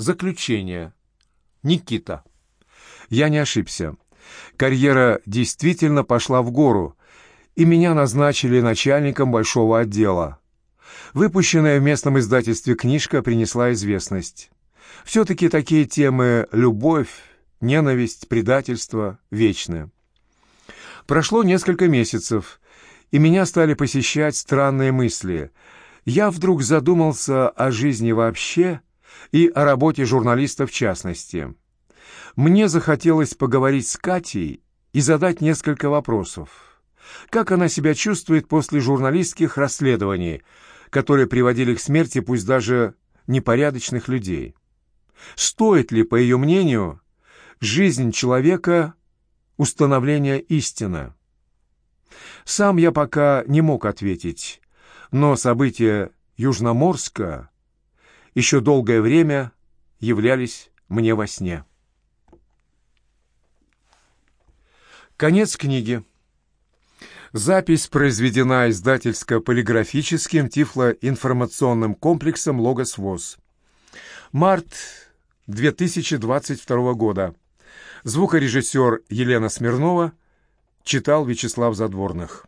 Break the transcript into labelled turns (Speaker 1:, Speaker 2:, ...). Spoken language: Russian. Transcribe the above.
Speaker 1: Заключение. Никита. Я не ошибся. Карьера действительно пошла в гору, и меня назначили начальником большого отдела. Выпущенная в местном издательстве книжка принесла известность. Все-таки такие темы «любовь», «ненависть», «предательство» вечны. Прошло несколько месяцев, и меня стали посещать странные мысли. Я вдруг задумался о жизни вообще и о работе журналиста в частности. Мне захотелось поговорить с Катей и задать несколько вопросов. Как она себя чувствует после журналистских расследований, которые приводили к смерти пусть даже непорядочных людей? Стоит ли, по ее мнению, жизнь человека установления истины? Сам я пока не мог ответить, но события Южноморска еще долгое время являлись мне во сне. Конец книги. Запись произведена издательско-полиграфическим тифлоинформационным комплексом «Логос ВОЗ». Март 2022 года. Звукорежиссер Елена Смирнова читал Вячеслав Задворных.